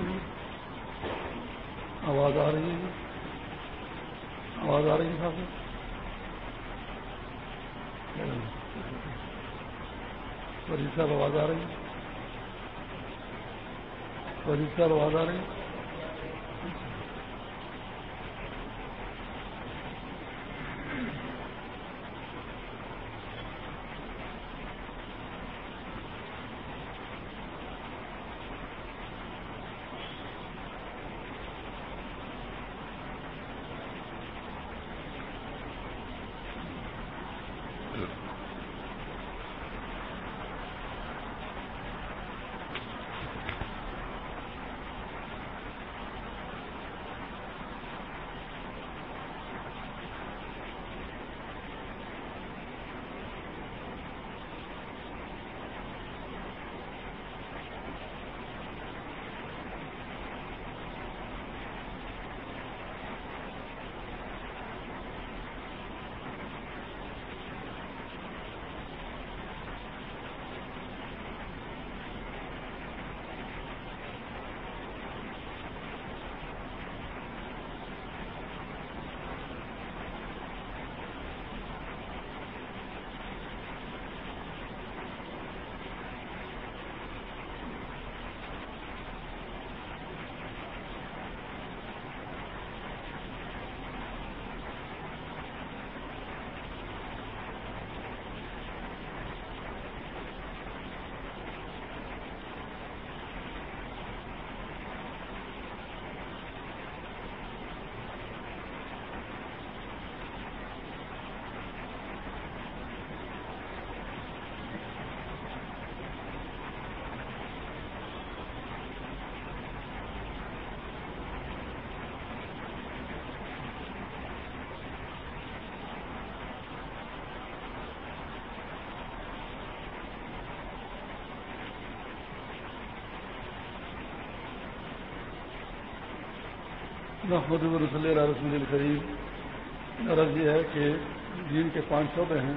کھلی آواز آ رہی ہے جی۔ آواز آ رہی ہے صاحب۔ صاحب، آواز آ رہی ہے۔ صاحب، آواز آ رہی ہے۔ محمد رسول اللہ رسول القریب غرض یہ ہے کہ دین کے پانچ شعبے ہیں۔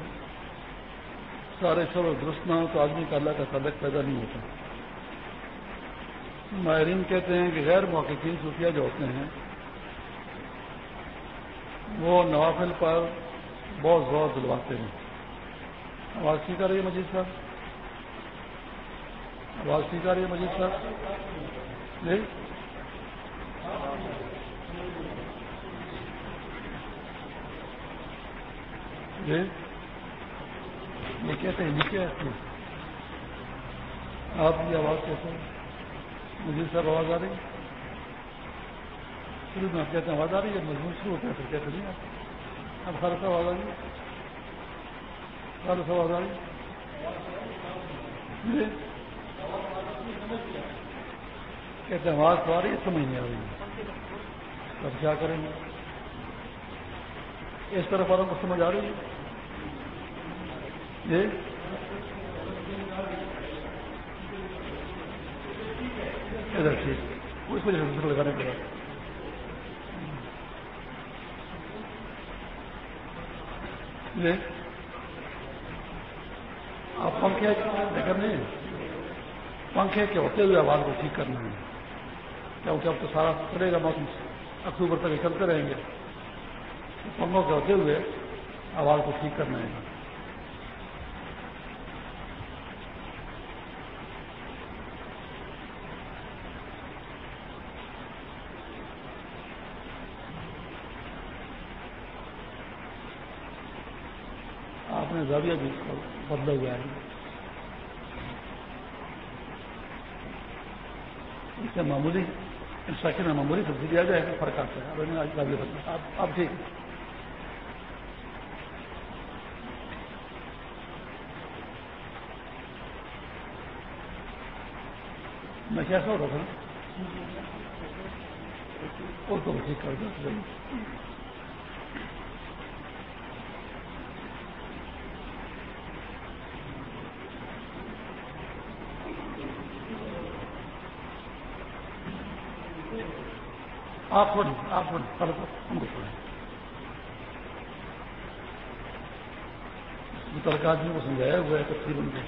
سارے شعبے درست نہ ہو تو آدمی کا اللہ کا تعلق پیدا نہیں ہوتا۔ ماہرین کہتے ہیں کہ غیر موقعین صوفیہ جو ہوتے ہیں، وہ نوافل پر بہت زور دلواتے ہیں۔ آواز ٹھیک آ رہی ہے مجید صاحب؟ آواز ٹھیک آ رہی ہے مجید صاحب؟ جی؟ یہ کہتے ہیں نیچے آپ کی آواز کیسے مجھے سب آواز آ رہی شروع میں آپ کہتے ہیں آواز آ رہی ہے، مضمون شروع ہوتا ہے پھر کہتے نہیں آتی اب خالص آواز آ رہی ہے؟ خالص آواز آ رہی کہتے ہیں آواز تو آ رہی ہے، سمجھ نہیں آ رہی ہے۔ اب کیا کریں گے؟ اس طرح والوں کو سمجھ آ رہی ہے جی؟ ادھر ٹھیک۔ اس وجہ سے لگانے پڑا جی؟ آپ پنکھے کرنے پنکھے کے ہوتے ہوئے آواز کو ٹھیک کرنا ہے۔ کیونکہ اب تو سارا چلے گا موسم اکتوبر تک چلتے رہیں گے۔ پنکھوں کے ہوتے ہوئے آواز کو ٹھیک کرنا ہے۔ آپ نے زاویہ بھی بدلا ہوا ہے۔ اس سے معمولی انسٹرکشن میں معمولی تبدیلی آ جائے گا فرق آتا ہے۔ اب آپ ٹھیک۔ میں کیسا رہا تھا؟ اس کو ٹھیک کر دوں آپ کو نہیں آپ چھوڑیں پہلے تو ہم کو چھوڑیں متعلقہ آدمی کو سمجھایا ہوا ہے تقریباً کو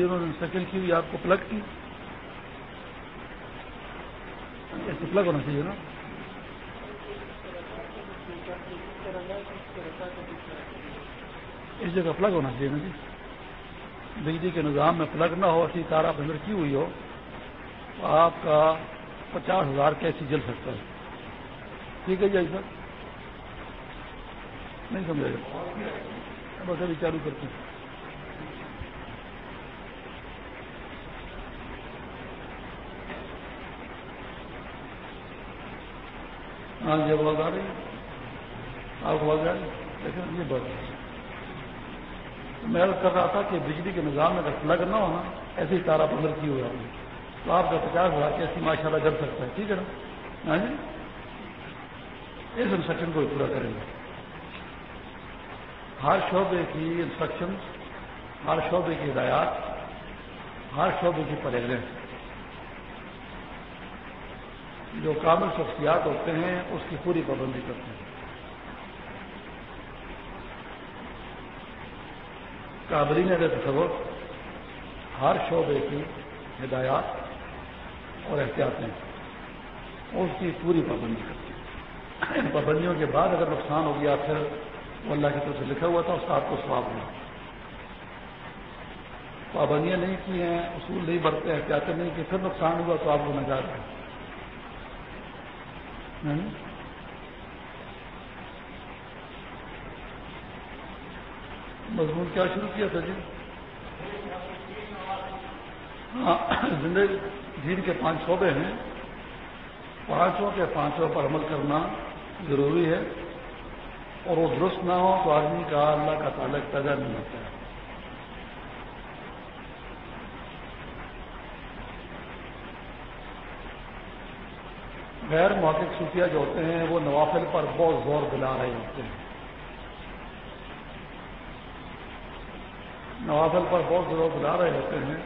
پھر انہوں نے سیکنڈ کی ہوئی آپ کو پلگ کی. ایسے پلگ ہونا چاہیے نا. اس جگہ پلگ ہونا چاہیے نا جی. بجلی کے نظام میں پلگ نہ ہو ایسی تارا بندر کی ہوئی ہو، تو آپ کا پچاس ہزار کیسی جل سکتا ہے؟ ٹھیک ہے جی سر نہیں سمجھا بس ابھی چالو کرتے ہیں. ہاں جی آواز آ رہی ہے۔ آپ آواز آ رہی لیکن یہ بات میں کر رہا تھا کہ بجلی کے نظام میں اگر پلگ نہ ہونا، ایسی تارا بندر کی ہوا تو آپ کا پچاس ہزار کیسی ماشاء اللہ جل سکتا ہے۔ ٹھیک ہے نا؟ ہاں جی؟ اس انسٹرکشن کو پورا کریں گے۔ ہر شعبے کی انسٹرکشن ہر شعبے کی ہدایات، ہر شعبے کی پرہیزیں جو کامل شخصیات ہوتے ہیں، اس کی پوری پابندی کرتے ہیں۔ قابلین تصور، ہر شعبے کی ہدایات اور احتیاطیں، اس کی پوری پابندی کرتی ہیں۔ ان پابندیوں کے بعد اگر نقصان ہو گیا، پھر وہ اللہ کی طرف سے لکھا ہوا تھا، اس کا آپ کو سواب ہوا پابندیاں نہیں کی ہیں، اصول نہیں برتے احتیاطیں نہیں کی، پھر نقصان ہوا تو آپ کو نجات ہے۔ مضمون کیا شروع کیا تھا جی؟ ہاں زندگی دین کے پانچ شعبے ہیں۔ پانچوں کے پانچوں پر عمل کرنا ضروری ہے۔ اور وہ درست نہ ہو تو آدمی کا اللہ کا تعلق پیدا نہیں ہوتا۔ ہے غیر موقع صوفیہ جو ہوتے ہیں وہ نوافل پر بہت زور دلا رہے ہوتے ہیں۔ نوافل پر بہت زور دلا رہے ہوتے ہیں۔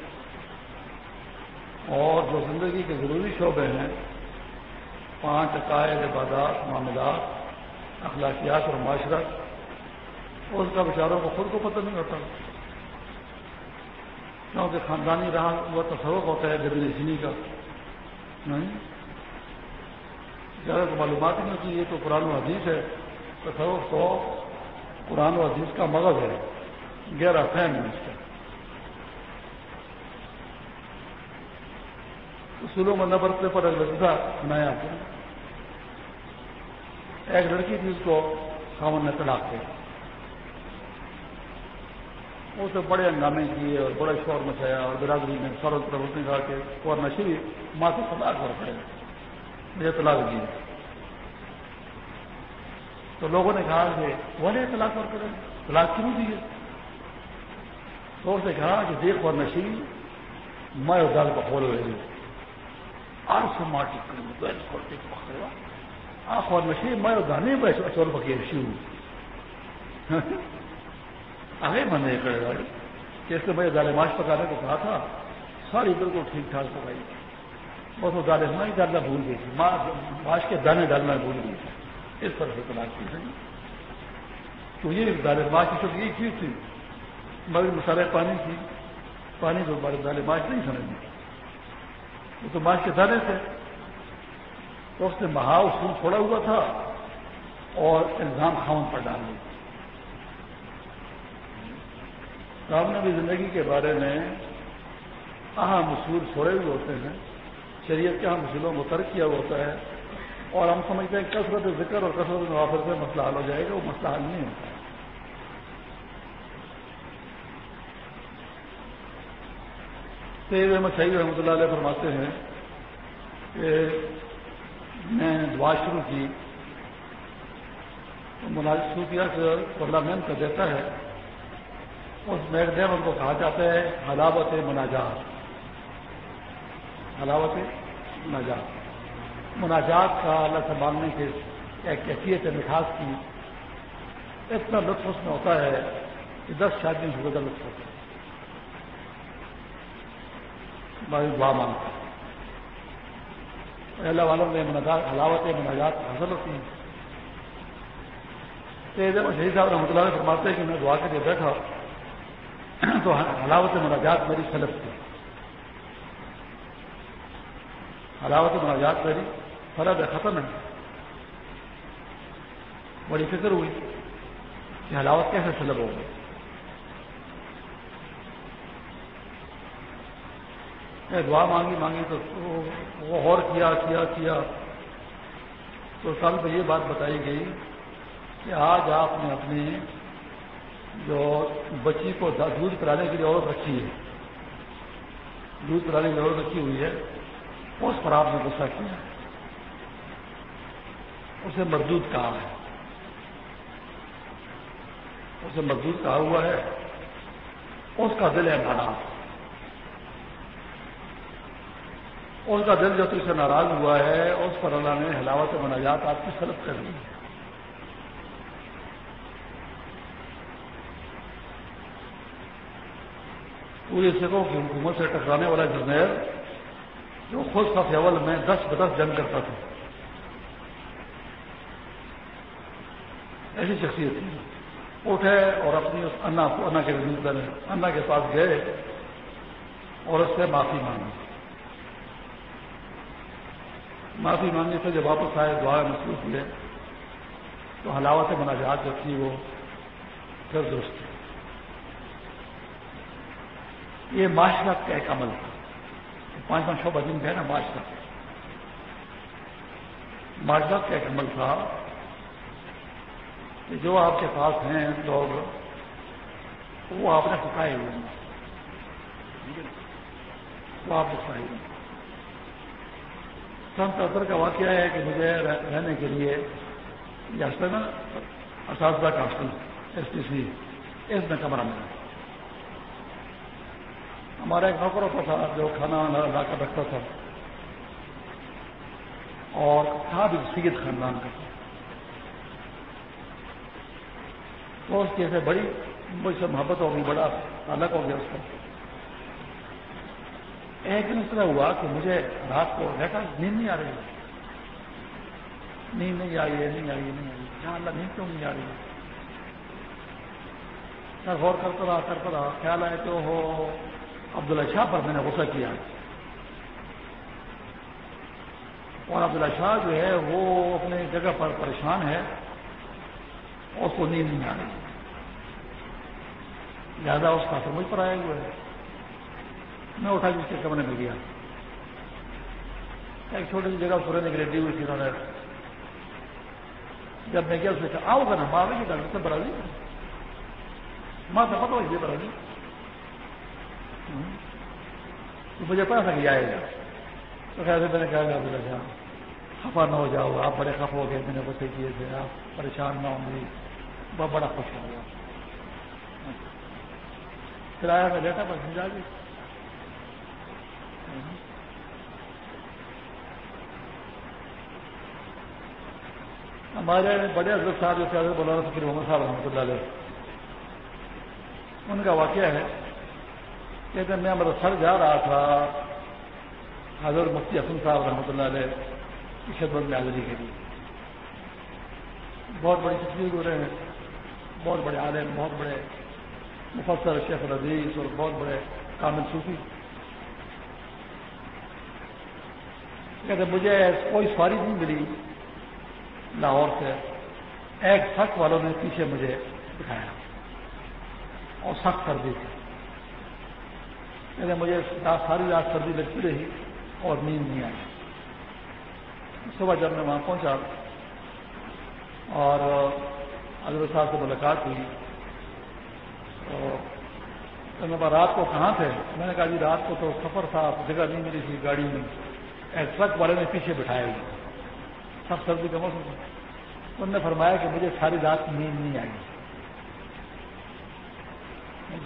اور جو زندگی کے ضروری شعبے ہیں، پانچ عقائد عبادات، معاملات، اخلاقیات اور معاشرت، اس کا بیچاروں کو خود کو پتہ نہیں ہوتا۔ کیونکہ خاندانی رہا وہ تصوق ہوتا ہے گدی کا۔ نہیں؟ زیادہ کو معلومات نہیں ہوتی، یہ تو قرآن و حدیث ہے۔ تصوق تو قرآن و حدیث کا مغز ہے۔ گہرا فہم ہے اس کا۔ اصولوں میں نہ برتنے پر ایک لذا بنایا ایک لڑکی تھی، اس کو سامن نے طلاق دیا اسے بڑے ہنگامے کیے اور بڑے شور مچایا اور برادری نے سوروں طرف اس نے کہا کہ اور نشری ماں سے طلاق کر پڑے مجھے طلاق دیے تو لوگوں نے کہا کہ وہ نہیں طلاق کر کرے طلاق کیوں دیے تو اس نے کہا کہ دیکھ اور نشی میں دال کو کھول رہی ہوں۔ آر سے ماٹی کروں آخ اور نشی میں دانے میں چور پکی شی ہوں۔ آگے من نہیں کرے گا کہ اس نے میں دال ماش پکانے کو کہا تھا، ساری بالکل ٹھیک ٹھاک پکائی۔ بس وہ دالے ماں ڈالنا بھول گئی تھی۔ ماش کے دانے ڈالنا بھول گئی تھی۔ اس طرح سے تلاش کی تھی۔ تو یہ دالے ماش کی سب یہ چیز تھی؟ مگر مسالے پانی تھی پانی تو بڑے دالے ماش نہیں سمجھ وہ تو ماش کے دانے تھے۔ تو اس نے مہا اصول چھوڑا ہوا تھا اور الزام خاون پر ڈال دیا۔ تو ہم نے بھی زندگی کے بارے میں اہم اصول چھوڑے ہوئے ہوتے ہیں۔ شریعت کے ہاں اہم اصولوں کو ترک کیا ہوتا ہے اور ہم سمجھتے ہیں کثرت ذکر اور کثرت نوافر سے مسئلہ حل ہو جائے گا، وہ مسئلہ حل نہیں ہوتا۔ ہے سید احمد شہید رحمۃ اللہ علیہ فرماتے ہیں کہ میں دعا شروع کی تو صوفیہ سے پارلیمنٹ کا دیتا ہے اس میگزین کو کہا جاتا ہے، حلاوت مناجات۔ حلاوت مناجات مناجات کا اللہ سنبھالنے کے ایک کیفیت مٹھاس کی۔ اتنا لطف اس میں ہوتا ہے کہ دس شادیوں سے زیادہ لطف ہوتا ہے۔ بھائی دعا مانگتا اللہ والوں میں حلاوت مناجات حاصل ہوتی ہیں۔ تو شہید صاحب رحمۃ اللہ فرماتے ہیں کہ میں دعا کے لیے بیٹھا تو حلاوت مناجات میری سلب تھی حلاوت مناجات میری فرد ختم ہے۔ بڑی فکر ہوئی کہ حلاوت کیسے سلب ہو گئی۔ دعا مانگی مانگی تو وہ اور کیا کیا کیا۔ تو کل میں یہ بات بتائی گئی کہ آج آپ نے اپنی جو بچی کو دودھ پلانے کے لیے عورت رکھی ہے، دودھ پلانے کی عورت رکھی ہوئی ہے۔ اس پر آپ نے غصہ کیا اسے مردود کہا ہے۔ اسے مردود کہا ہوا ہے۔ اس کا دل ہے ناراض۔ اس کا دل جو تجھ سے ناراض ہوا ہے، اس پر اللہ نے ہلاوت مناجات آپ کی سلط کر دی۔ پورے سکھوں کی حکومت سے ٹکرانے والا جرنیل جو خود سب اول میں دس بدس جنگ کرتا تھا۔ ایسی شخصیت۔ تھی اٹھے اور اپنی اس انا کو انا کے انا کے پاس گئے اور اس سے معافی مانگی۔ معافی مانگنے سے جب واپس آئے، دعا محسوس ہوئے، تو حلاوت مناجات جو تھی وہ پھر درست یہ معاشرت کا ایک عمل تھا۔ پانچ پانچ شعبہ دن ہے نا معاشرت معاشرت کا ایک عمل تھا؟ کہ جو آپ کے پاس ہیں لوگ، وہ آپ نے سکھائے ہوئے ہیں۔ وہ آپ نے سکھائے ہوئے ہیں۔ سن ستر کا واقعہ ہے کہ مجھے رہنے کے لیے یہ ہاسٹل نا اساتذہ کا ہاسٹل ایس ٹی سی اس میں کمرہ ملا ہمارا ایک نوکر ہوتا تھا جو کھانا لا کر رکھتا تھا۔ اور تھا بھی سید خاندان کا۔ تو اس کی بڑی مجھ سے محبت ہوگی، بڑا الگ ہو گیا اس کا ایک دن اس طرح ہوا کہ مجھے رات کو بیٹھا نیند نہیں آ رہی۔ نیند نہیں آئی ہے نہیں آئی نہیں آئی۔ یہاں اللہ نیند کیوں نہیں آ رہی؟ میں غور کرتا رہا کرتا رہا، خیال آئے تو ہو عبداللہ شاہ پر میں نے غصہ کیا۔ اور عبداللہ شاہ جو ہے وہ اپنے جگہ پر پریشان ہے اور اس کو نیند نہیں آ رہی۔ زیادہ اس کا سمجھ پر آیا ہوا ہے۔ میں اٹھا جس کے کمرے میں گیا۔ ایک چھوٹی سی جگہ پورے کے لیے دی ہوئی تھی انہوں نے جب میں گیا، اس نے کہا، آؤ گا نا جی ماں بھی ڈاکٹر سے بڑا ماں سے پتہ ہوئی جی بڑا تو مجھے پتا تھا کہ آئے گا۔ تو خیال میں نے کہا گا بلا خفا نہ ہو جاؤ، آپ بڑے خف ہو گئے، میں نے بچے کیے تھے آپ پریشان نہ ہوں گی بہت بڑا خوش ہو گیا۔ کرایہ میں لیتا بس سمجھا گئی ہمارے بڑے حضرت صاحب جو حضرت مولانا فکر محمد صاحب رحمۃ اللہ علیہ، ان کا واقعہ ہے کہ جب میں میرا سر جا رہا تھا، حضرت مفتی حسن صاحب رحمۃ اللہ علیہ کی خدمت میں حاضری کے لیے۔ بہت بڑی تصویر ہو رہے ہیں، بہت بڑے عالم، بہت بڑے مفسر شیخ العزیز اور بہت بڑے کامل صوفی۔ کہتے مجھے کوئی سواری نہیں ملی لاہور سے، ایک سخت والوں نے پیچھے مجھے دکھایا اور سخت سردی تھی کہتے مجھے ساری رات سردی لگتی رہی اور نیند نہیں آئی۔ صبح جب میں وہاں پہنچا اور حضرت صاحب سے ملاقات ہوئی، تو میں رات کو کہاں تھے؟ میں نے کہا جی رات کو تو سفر تھا، جگہ نہیں ملی تھی، گاڑی میں ٹرک والے نے پیچھے بٹھائے ہوئے سب سردی کا موسم انہوں نے فرمایا کہ مجھے ساری رات نیند نہیں آئی۔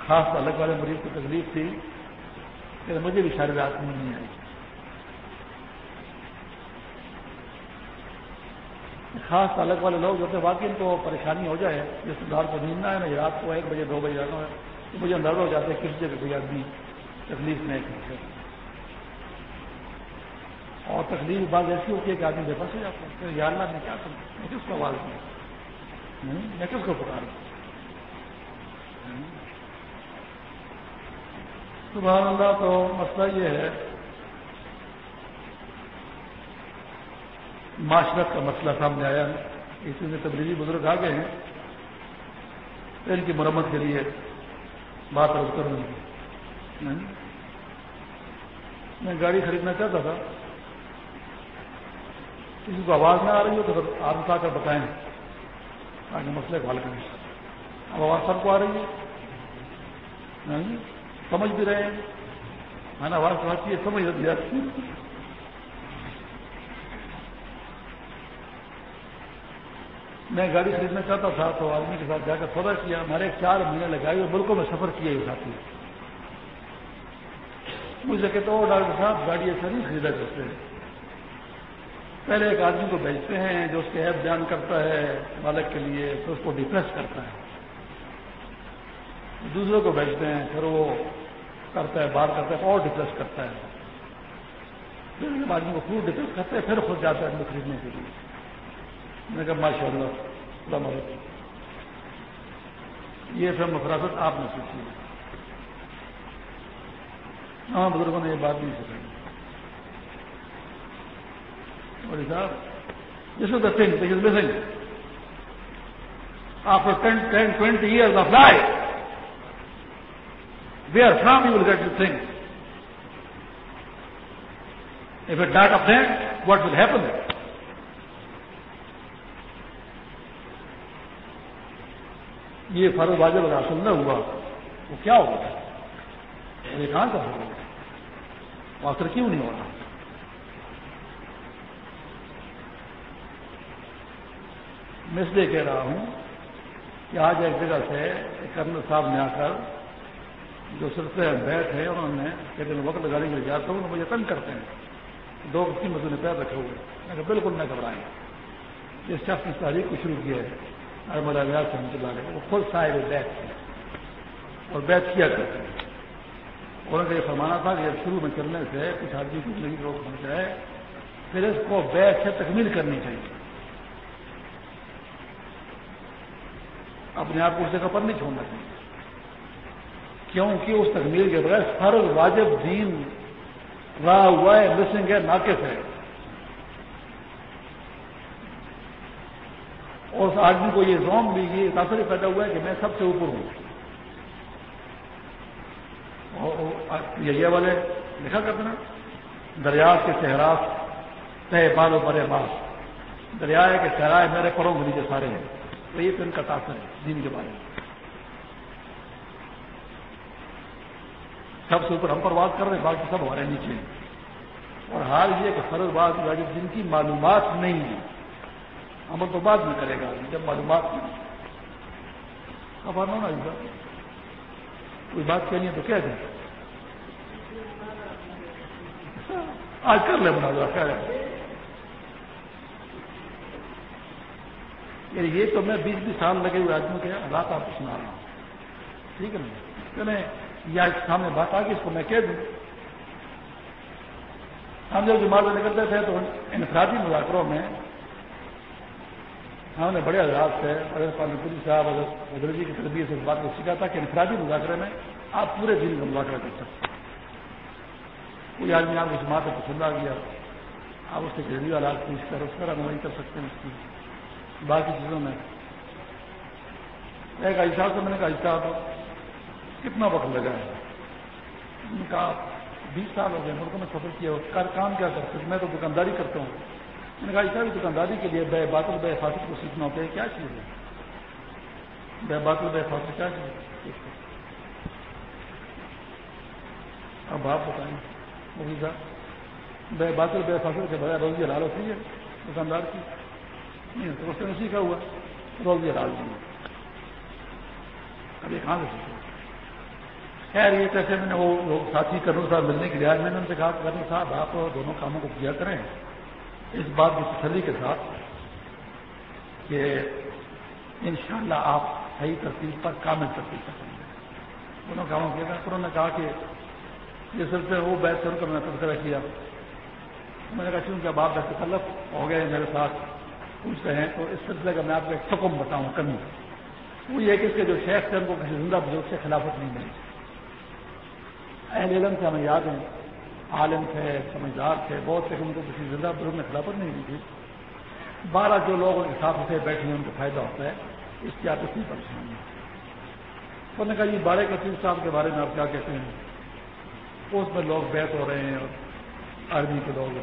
خاص الگ والے مریض کو تکلیف تھی۔ کہ مجھے بھی ساری رات نیند نہیں آئی۔ خاص الگ والے لوگ جو واقعی ان کو پریشانی ہو جائے، جس دار کو نیند نہ ہے نا رات کو ایک بجے، دو بجے جانا ہے تو مجھے اندازہ ہو جاتا ہے کس جگہ کوئی آدمی تکلیف میں اور تکلیف بات ایسی ہوتی ہے کہ آدمی بے بس ہو جاتا ہے یا اللہ کیا کروں میں کس کو آواز دیا میں کس کو پکاروں؟ سبحان اللہ تو مسئلہ یہ ہے، معاشرت کا مسئلہ سامنے آیا۔ ہے اس میں تبدیلی بزرگ آ گئے ہیں۔ ان کی مرمت کے لیے بات روز کروں گی میں گاڑی خریدنا چاہتا تھا۔ کسی کو آواز نہ آ رہی ہو تو آپ اٹھا کر بتائیں۔ تاکہ مسئلے کو حل کریں۔ اب آواز سب کو آ رہی ہے۔ سمجھ بھی رہے ہیں۔ میں نے آواز سمجھتی ہے سمجھ دیا میں گاڑی خریدنا چاہتا تھا تو آدمی کے ساتھ جا کر سودا کیا۔ ہمارے چار مہینے لگائے اور ملکوں میں سفر کیا یہ ساتھی۔ مجھے کہتے ہو ڈاکٹر صاحب گاڑی ایسا نہیں خریدا کرتے۔ پہلے ایک آدمی کو بھیجتے ہیں جو اس کے ایپ بیان کرتا ہے، مالک کے لیے تو اس کو ڈپریس کرتا ہے۔ دوسروں کو بھیجتے ہیں، پھر وہ کرتا ہے بات کرتا ہے، اور ڈپریس کرتا ہے۔ پھر جب آدمی کو خود ڈپریس کرتا ہے، پھر خود جاتا ہے آدمی خریدنے کے لیے۔ میں نے کہا ماشاء اللہ السلام علیکم یہ سب مفراست آپ نے سوچی ہے ہاں بزرگوں نے یہ بات نہیں سکھائی بڑی صاحب this is the thing this is missing after ten twenty years of life where from you will get you thing if it that of dent what will happen یہ فرض واجب اگر حاصل نہ ہوا. وہ کیا ہوگا یہ کہاں کا ہوگا آخر کیوں نہیں ہو رہا میں اس لیے کہہ رہا ہوں کہ آج ایک جگہ سے کرنل صاحب نے آ کر جو سلسلے بیٹھ ہے انہوں نے لیکن وقت لگانے کے لیے جاتا ہوں مجھے تنگ کرتے ہیں۔ دو قیمتوں نے پیر رکھے ہوئے میں کہ بالکل نہ گھبرائیں۔ اس شخص نے تاریخ کو شروع کیا ہے، اور ملا ریاض سے چلا گیا وہ خود صاحب بیت تھے اور بیت کیا کرتے ہیں۔ انہوں نے یہ فرمانا تھا کہ شروع میں چلنے سے کچھ آدمی کی زندگی روک بن جائے، پھر اس کو بیت سے تکمیل کرنی چاہیے۔ اپنے آپ کو اس جگہ پر نہیں چھوڑنا چاہیے۔ کیونکہ اس تکمیل کے بغیر ہر واجب دین رہا ہوا ہے مسنگ ہے، ناقص ہے۔ اور اس آدمی کو یہ زوم بھی، یہ تاثر پیدا ہوا ہے کہ میں سب سے اوپر ہوں۔ یہ والے لکھا کرتے نا۔ دریا کے صحراس تہ بال برے باس۔ دریا کے صحرائے میرے پروں نیچے سارے ہیں۔ تو یہ تو ان کا تاثر ہے، دین کے بارے میں۔ سب سے اوپر ہم پر بات کر رہے ہیں، باقی سب ہمارے نیچے ہیں۔ اور حال یہ کہ فرض بات جن کی معلومات نہیں ہے عمل تو بعد میں کرے گا، جب معلومات اب آنا نا کوئی بات کہنی ہے تو کہہ دیں۔ آج کر لے بنا دو کہہ رہے یعنی یہ تو میں بیس بیس سال لگے ہوئے آدمی کے حالات آپ کو سنا رہا ہوں۔ ٹھیک ہے نا؟ چلے یا سامنے بات آ گئی اس کو میں کہہ دوں۔ ہم جب جماعت نکلتے تھے تو انفرادی مذاکروں میں ہم نے بڑے حضرات سے اگر پوری جی صاحب اگر حضرت جی کی تربیت سے اس بات کو سیکھا تھا کہ انفرادی مذاکرے میں آپ پورے دن کا مذاکرہ کر سکتے کوئی آدمی آپ کو جماعت کو پسند آ گیا، آپ اس سے گھریلو آلات پوچھ کر، اس پر رہنمائی کر سکتے ہیں اس کی۔ باقی چیزوں میں۔ ایک ایسا سے میں نے کہا ایسا کتنا وقت لگا ہے؟ کہا، بیس سال ہو گئے ملکوں میں سفر کیا کام کیا کرتے میں تو دکانداری کرتا ہوں۔ میں نے کہا اس دکانداری کے لیے بے باطل، بے فاصل کو سیکھنا ہوتا ہے کیا چیز ہے؟ بے باطل، بے فاصل کیا چیز ہے؟ اب آپ بتائیں مفتی صاحب بے باطل، بے فاصل کے بغیر روزی حلال ہوتی ہے؟ دکاندار کی؟ نہیں، تو اس نے سیکھا ہوا، روزی حلال نہیں ابھی کہاں سے سیکھا خیر یہ کیسے میں نے وہ ساتھی کرنو صاحب ملنے کے لیے میں نے ان سے کہا کرنو صاحب، آپ دونوں کاموں کو کیا کریں؟ اس بات کی تسلی کے ساتھ کہ انشاءاللہ شاء آپ صحیح ترتیب پر کامل ترتیب کر سکیں گے۔ دونوں کاموں کیا انہوں نے کہا کہ یہ سلسلے وہ بیٹھ کر میں تذکرہ کیا۔ میں نے کہا چونکہ اب آپ تکلف ہو گئے میرے ساتھ پوچھتے ہیں، تو اس سلسلے کا میں آپ کو ایک حکم بتاؤں کمی وہ یہ کہ اس کے جو شیخ تھے، ان کو کسی زندہ بزرگ سے خلافت نہیں ملی۔ اہل علم سے ہمیں یاد ہیں، عالم تھے، سمجھدار تھے، بہت سے ان کو کسی زندہ بزرگ نے خلافت نہیں دی تھی۔ بارہ جو لوگ ان کے ساتھ ہوتے بیٹھے ہیں، ان کو فائدہ ہوتا ہے۔ اس کی عادت نہیں پریشانی انہوں نے کہا، یہ بارے کثیر صاحب کے بارے میں آپ کیا کہتے ہیں؟ اس میں لوگ بیت ہو رہے ہیں اور آرمی کے لوگ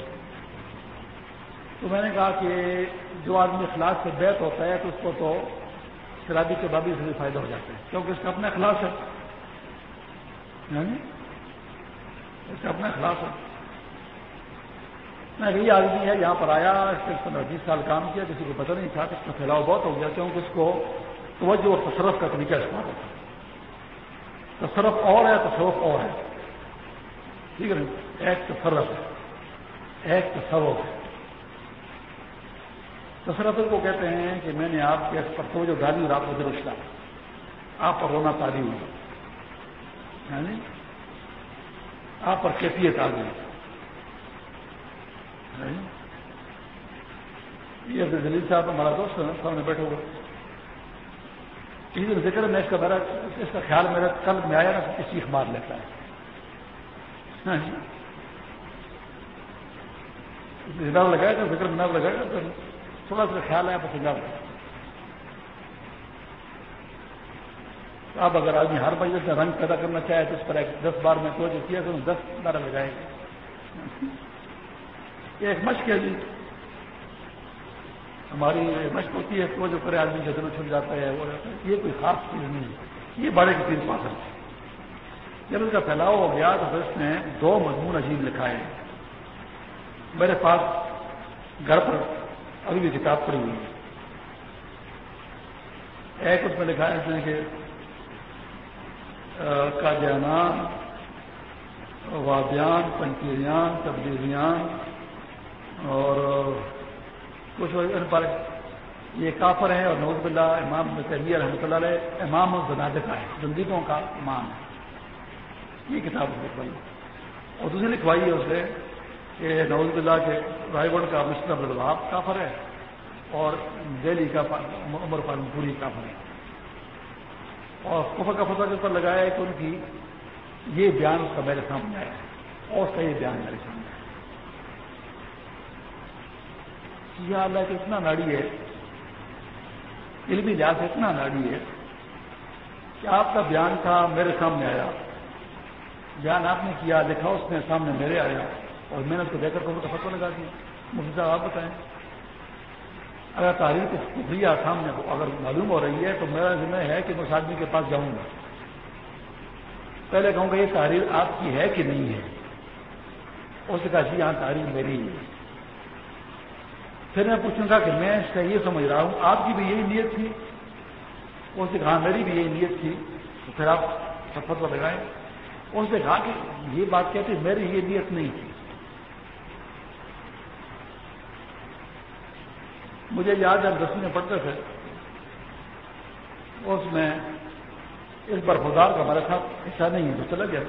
تو میں نے کہا کہ جو آدمی اخلاق سے بیت ہوتا ہے، تو اس کو تو شرابی کے بابی سے بھی فائدہ ہو جاتا ہے، کیونکہ اس کا اپنا اخلاق ہے۔ یعنی اس کا اپنا اخلاق ہے۔ میں یہی آدمی ہے، یہاں پر آیا، اس نے پندرہ بیس سال کام کیا، کسی کو پتہ نہیں تھا کہ اس کا پھیلاؤ بہت ہو گیا، کیونکہ اس کو توجہ اور تصرف کا طریقہ استعمال ہوتا ہے۔ تصرف اور ہے، تصرف اور ہے۔ ٹھیک ہے نا؟ ایک تصرف ہے۔ ایک تصرف ہے۔ تصرف کو کہتے ہیں کہ میں نے آپ کے پر توجہ ڈالی اور آپ کو درست آپ پر رونا تاری یعنی ہوئی آپ پر کیفیت آ گئی۔ یہ دلیل صاحب ہمارا دوست ہے سامنے بیٹھے ہوئے۔ کسی دن ذکر میں اس کا میرا اس کا خیال میرا کل میں آیا نا تو سیخ مار لیتا ہے۔ نر لگائے گا ذکر میں لگائے گا تو تھوڑا سا خیال ہے پسند اب اگر آدمی ہر بجے سے رنگ پیدا کرنا چاہے تو اس پر ایک دس بار میں توجہ کیا تو دس بارہ لگائے گا ایک مشق ہے جی۔ ہماری مشق ہوتی ہے تو جو کرے، آدمی کے دل چھٹ جاتا ہے، وہ یہ کوئی خاص چیز نہیں ہے۔ یہ بڑے کے تین پاسل ہے جب اس کا پھیلاؤ ہو گیا تو اس نے دو مضمون عجیب لکھائے ہیں۔ میرے پاس گھر پر ابھی بھی کتاب پڑھی ہوئی ہے۔ ایک اس میں لکھا ہے اس نے کہ کا وادیان، پنکیریان تبدیلیاں اور کچھ پر یہ کافر ہے اور نوز بلّہ امام تیمیہ رحمۃ اللہ علیہ امام الزناد کا ہے زندگیوں کا امام ہے یہ کتاب بنی اور دوسری لکھوائی ہے اسے کہ نوز بلّہ کے رائے گڑھ کا مسٹر عبدالوہاب کافر ہے اور دہلی کا عمر پالن پوری کافر ہے اور کفر کا فتح کے اوپر لگایا ہے کہ ان کی یہ بیان اس کا میرے سامنے آیا ہے، اور اس کا یہ بیان میرے سامنے یہ اللہ کہ اتنا ناڑی ہے، علمی لحاظ سے اتنا ناڑی ہے کہ آپ کا بیان تھا میرے سامنے آیا، بیان آپ نے کیا لکھا اس نے سامنے میرے آیا، اور میں نے اس کو دیکھ کر کا فتو لگا دیا۔ مجھے صاحب، آپ بتائیں۔ اگر تاریخ شکریہ سامنے اگر معلوم ہو رہی ہے، تو میرا ذمہ ہے کہ میں اس آدمی کے پاس جاؤں گا۔ پہلے کہوں گا، یہ تاریخ آپ کی ہے کہ نہیں ہے؟ اس سے کہا جی یہاں تاریخ میری ہے۔ پھر میں پوچھوں گا کہ میں اس کا یہ سمجھ رہا ہوں، آپ کی بھی یہی نیت تھی؟ اس سے کہا، میری بھی یہی نیت تھی۔ تو پھر آپ سفر پر لگائیں۔ اس نے کہا کہ یہ بات کہتی میری یہ نیت نہیں تھی۔ مجھے یاد ہے دسویں میں پڑھتے تھے۔ اس میں اس برفدار کا ہمارے ساتھ حصہ نہیں ہے، تو چلا گیا۔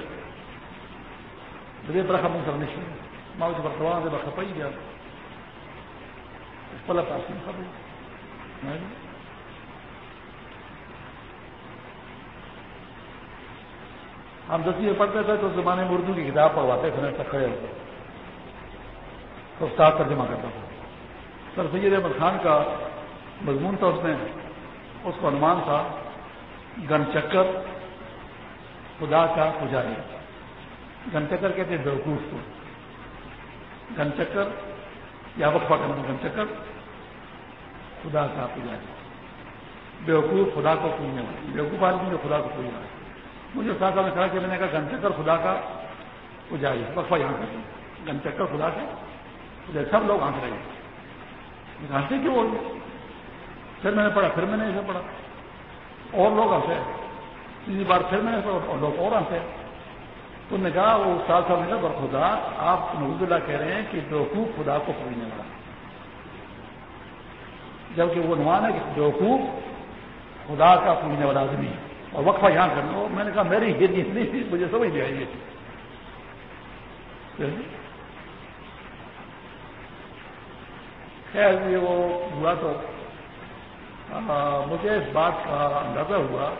مجھے برقع منظر میں اس برفوان سے برقع پائی گیا۔ پلا پاس ہم دسویں پڑھتے تھے تو زمانے میں اردو کی کتاب پڑھواتے تھے تک کھڑے ہوتے تو استاد ترجمہ کرتا تھا۔ سر سید احمد خان کا مضمون تھا اس میں، اس کو انمان تھا، گن چکر خدا کا پجاری۔ گن چکر کہتے ہیں بیوقوف کو۔ گن چکر، یا وقفہ کرنا گن چکر، خدا کا پجاری۔ بیوقوف خدا کو پوجنے والا۔ بیوقوف آدمی جو خدا کو پوجنا ہے مجھے استاد نے کہا کہ میں نے کہا گن چکر خدا کا پجاری۔ وقفہ یہاں کر گن چکر خدا کا سب لوگ آنکھ رہے ہیں ہنستے کیوں بول پھر میں نے پڑھا، پھر میں نے اسے پڑھا۔ اور لوگ ہنسے تیسری بار پھر میں نے پڑھا، اور لوگ اور ہنسے تو نے کہا، وہ استاد صاحب نے کہا خدا، آپ نوز اللہ کہہ رہے ہیں کہ بیوقوف خدا کو پوجنے والا جبکہ وہ نمان ہے کہ بیوقوف خدا کا پوجنے والا آدمی اور وقفہ یہاں کرنا۔ میں نے کہا، میری یہ نیت تھی، مجھے سمجھ نہیں آئی خیر یہ وہ ہوا تو۔ مجھے اس بات کا اندازہ ہوا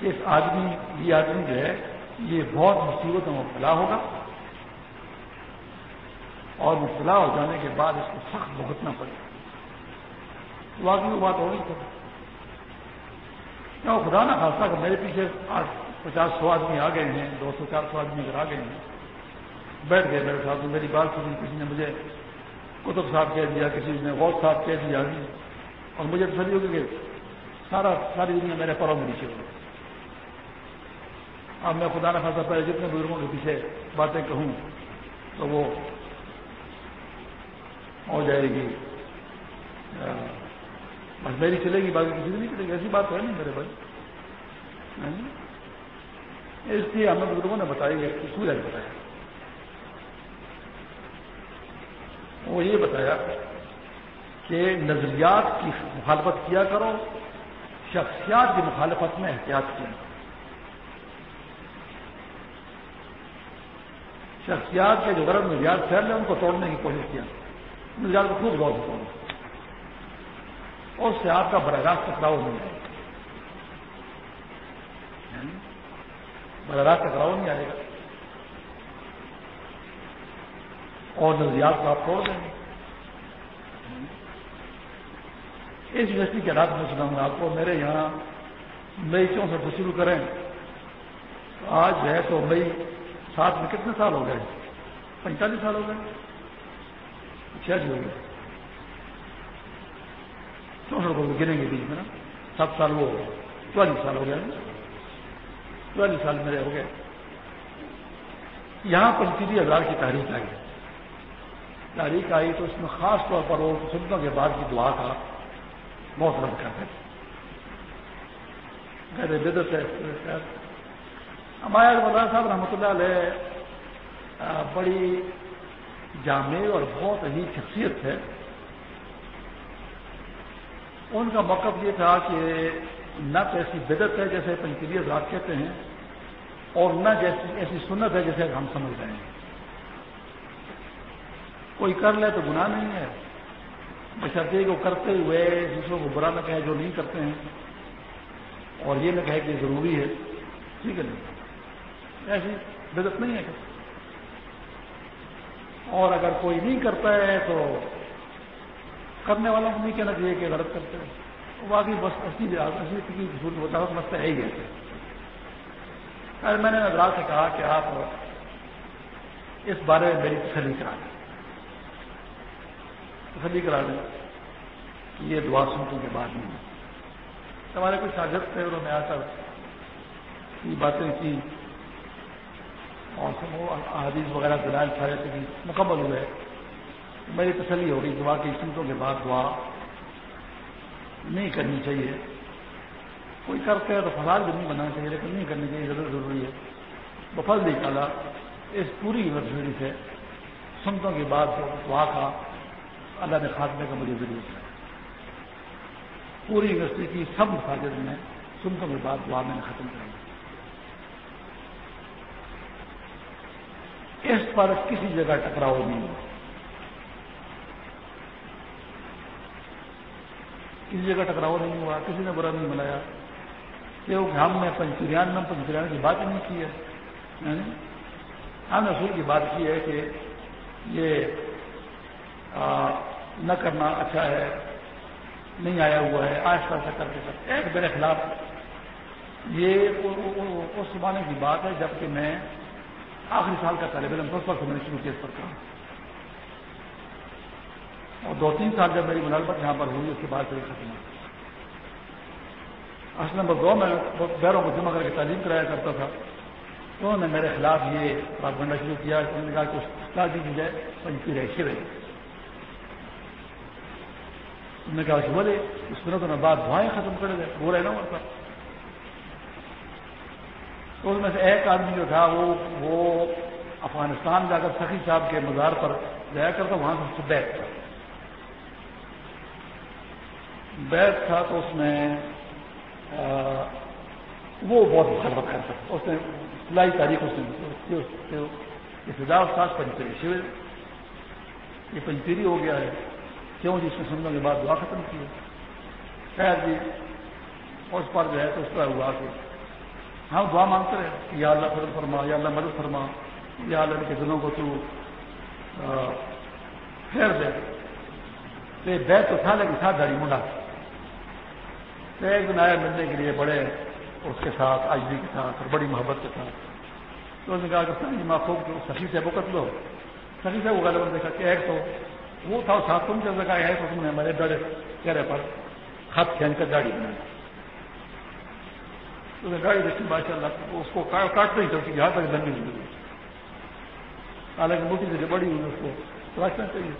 کہ اس آدمی، یہ آدمی جو ہے، یہ بہت مصیبتوں میں مبتلا ہوگا۔ اور مبتلا ہو جانے کے بعد اس کو سخت بھگتنا پڑے۔ گا واقعی وہ بات ہوگی کیا خدا نہ خاصا کہ میرے پیچھے آٹھ، پچاس سو آدمی آ گئے ہیں، دو سو، چار سو آدمی اگر آ گئے ہیں۔ بیٹھ گئے میرے ساتھ میری بات سنی، کسی نے مجھے کتب صاحب کہہ دیا، کسی نے غوث صاحب کہہ دیا جی۔ اور مجھے تسلی ہوگی کہ سارا ساری دنیا میرے پروں میں نیچے ہوگی اب میں خدا نہ خاصا پہلے جتنے بزرگوں کے پیچھے باتیں کہوں تو وہ ہو جائے گی۔ بس میری چلے گی، باقی کسی نہیں چلے گی۔ ایسی بات ہے نہیں میرے بھائی۔ ہاں جی۔ اس لیے ہمیں بزرگوں نے بتائی ہے کہ سورج بتایا۔ وہ یہ بتایا کہ نظریات کی مخالفت کیا کرو، شخصیات کی مخالفت میں احتیاط کیا شخصیات کے جو غرض نظریات پھیل رہے ہیں، ان کو توڑنے کی کوشش کیا۔ نظریات کو خوب غور سے توڑ اور اس سے آپ کا براہ راست ٹکراؤ نہیں آئے گا۔ یعنی براہ راست ٹکراؤ نہیں آئے گا۔ اور نظریات کو آپ توڑ دیں گے۔ اس یونیورسٹی کے رات میں سناؤں گا آپ کو، میرے یہاں مئی چونسٹھ سے شروع کریں۔ آج جو ہے تو مئی سات میں کتنے سال ہو گئے؟ پینتالیس سال ہو گئے۔ چھ جی ہو گئے۔ چونسٹھ کو گریں گے بیچ میں نا۔ سات سال وہ چوالیس سال ہو گئے۔ چوالیس سال میرے ہو گئے۔ یہاں پنچیس ہزار کی تاریخ آئی تاریخ آئی تو اس میں خاص طور پر وہ سنتوں کے بعد کی دعا کا بہت رد کرتے تھے۔ بدت ہے۔ ہمارے مولانا صاحب رحمۃ اللہ علیہ بڑی جامع اور بہت ہی شخصیت ہے۔ ان کا موقف یہ تھا کہ نہ تو ایسی بدت ہے جیسے پنچیری ذات کہتے ہیں اور نہ جیسی ایسی سنت ہے جیسے ہم سمجھ رہے ہیں۔ کوئی کر لے تو گناہ نہیں ہے۔ بشرطے کو کرتے ہوئے دوسروں کو برا نہ کہے جو نہیں کرتے ہیں۔ اور یہ نہ کہے کہ ضروری ہے۔ ٹھیک ہے نہیں ایسی بدت نہیں ہے۔ اور اگر کوئی نہیں کرتا ہے تو کرنے والوں کو نہیں کہنا چاہیے کہ غلط کرتے ہیں۔ باقی بس اصلی اصلی وضاحت مسئلہ ہے ہی ہے۔ ارے میں نے نظرات سے کہا کہ آپ اس بارے میں میری تسلی کرا دیں تسلی کرا دیں یہ دعا سنتوں کے بعد میں۔ ہمارے کچھ شاگرد تھے انہوں نے آ کر یہ باتیں کی اور حدیث وغیرہ دلائل سارے سے مکمل ہوئے۔ میری تسلی ہو گئی، دعا کی سنتوں کے بعد دعا نہیں کرنی چاہیے۔ کوئی کرتے ہیں تو فضال بھی نہیں بنانا چاہیے، لیکن نہیں کرنی چاہیے، ضرور ضروری ہے۔ بفل نکالا اس پوری یونیورسٹی سے سنتوں کے بعد دعا کا اللہ نے خاتمے کا مجھے ضرورت ہے پوری یونیورسٹی کی سب مساجد میں سنتوں کے بعد دعا میں نے ختم کر اس پر کسی جگہ ٹکراؤ نہیں ہوا۔ کسی جگہ ٹکراؤ نہیں ہوا، کسی نے برا نہیں بنایا کہ ہم نے پنچریان میں پنچریان کی بات نہیں کی ہے۔ یعنی ہم نے اصول کی بات کی ہے کہ یہ نہ کرنا اچھا ہے، نہیں آیا ہوا ہے، آہستہ آہستہ کر کے سکتے ایک میرے خلاف۔ یہ اس زمانے کی بات ہے جبکہ میں آخری سال کا طالب علم پر میں نے شروع کیا اس پر کام۔ اور دو تین سال جب میری ملازمت یہاں پر ہوئی، اس کے بعد سے ختم اصل نمبر دو، میں بیروں کو جمع کر کے تعلیم کرایا کرتا تھا۔ تو انہوں نے میرے خلاف یہ پراپگنڈا شروع کیا، انہوں نے کہا کہ کیا دی جائے پنچی رہی رہی انہوں نے کہا کہ بولے، اس دنوں میں بعد دعائیں ختم کر دے، وہ رہنا ہوتا تو اس میں سے ایک آدمی جو تھا، وہ وہ افغانستان جا کر سخی صاحب کے مزار پر جایا کرتا، وہاں سے بیت تھا۔ بیت تھا تو اس میں وہ بہت مخالفت کر سکتا اس نے سلائی تاریخ اس نے ابتدا استاد پنچری شیور یہ پنچیری ہو گیا ہے۔ کیوں جی اس نے سننے کے بعد دعا ختم کی؟ ہے خیر جی اس پر جو ہے تو اس طرح ہوا کہ ہم دعا مانگتے رہے کہ یا اللہ فضل فرما، یا اللہ مدد فرما، یا اللہ کے دلوں کو تو پھیر دے۔ تو بیت تو تھا لیکن تھا داری منڈا۔ تو ایک دن آیا ملنے کے لیے بڑے اس کے ساتھ آج بھی کے ساتھ اور بڑی محبت کے ساتھ۔ تو اس نے کہا کہ جی معفوق جو سخی سے بکت لو۔ سخی سے وہ غلط دیکھا کہ ایک تو وہ تھا ساتھ تم سے کہا ہے تو تم نے میرے ڈر چہرے پر خط کھینچ کر گاڑی بنائی۔ گاڑی دیکھی ماشاء اللہ اس کو کاٹ نہیں چلتی یہاں تک دنگی نہیں ملی حالانکہ موٹی سے بڑی ہوئی، اس کو رکھنا چاہیے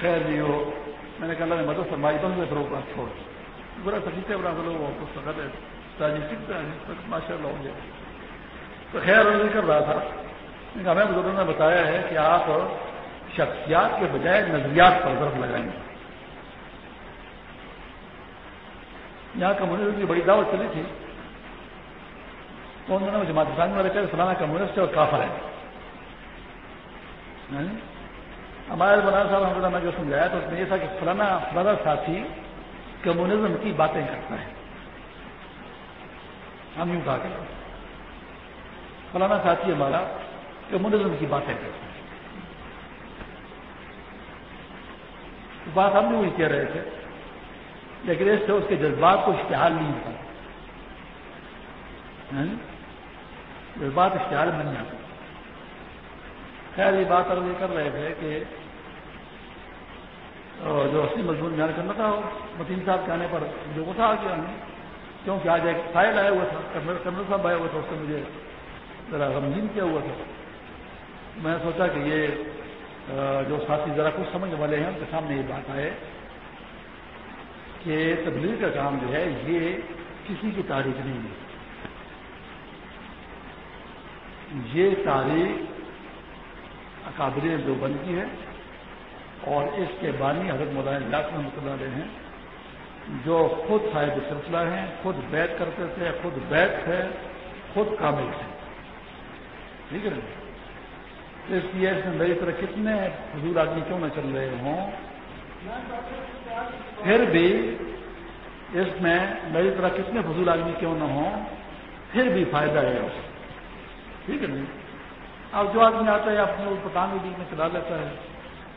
خیر جی، نہیں ہو میں نے کہا، اللہ نے مدد فرمائی، بند میں فروغ بات چھوڑ۔ برا سکیتے برا لوگ کو سکت ہے ماشاء اللہ ہو گیا۔ تو خیر کر رہا تھا۔ ہمیں بزرگوں نے بتایا ہے کہ آپ شخصیات کے بجائے نظریات پر ضرور لگائیں گے یہاں کمیونسٹ کی بڑی دعوت چلی تھی۔ تو انہوں نے جماعت اسلامی والے کہ فلانا کمیونسٹ اور کافر ہے ہاں؟ ہمارے مولانا صاحب نے جو سمجھایا تو اس میں یہ تھا کہ فلانا فلانا ساتھی کمیونزم کی باتیں کرتا ہے۔ ہم یوں کہا کرتے فلانا ساتھی ہمارا کمیونزم کی باتیں کرتا ہے بات ہم بھی وہی کہہ رہے تھے، لیکن اس سے اس کے جذبات کو اشتہار نہیں ہوتا۔ ہاں؟ جذبات اشتہار بن جاتا خیر، یہ بات اب یہ کر رہے تھے کہ جو اصلی مضمون بیان کرنا تھا متین صاحب کے آنے پر جو وہ تھا کہ کیونکہ آج ایک فائل آیا ہوا تھا کرنل صاحب آیا ہوا تھا، اس سے مجھے ذرا غمگین کیا ہوا تھا۔ میں نے سوچا کہ یہ جو ساتھی ذرا کچھ سمجھنے والے ہیں، ان کے سامنے یہ بات آئے کہ تبلیغ کا کام جو ہے، یہ کسی کی تاریخ نہیں ہے۔ یہ تاریخ اکابری جو کی ہے اور اس کے بانی حضرت مولانا لاکھ رحمۃ اللہ علیہ ہیں، جو خود صاحب سلسلہ ہیں، خود بیت کرتے تھے، خود بیت تھے خود کامل تھے۔ ٹھیک ہے اس لیے اس میں میری طرح کتنے حضور آدمی کیوں نہ چل رہے ہوں؟ پھر بھی اس میں میری طرح کتنے فضول آدمی کیوں نہ ہوں؟ پھر بھی فائدہ ہے اس ٹھیک ہے نہیں اب جو آدمی آتا ہے اپنے وہ پٹان بیچ میں چلا لیتا ہے،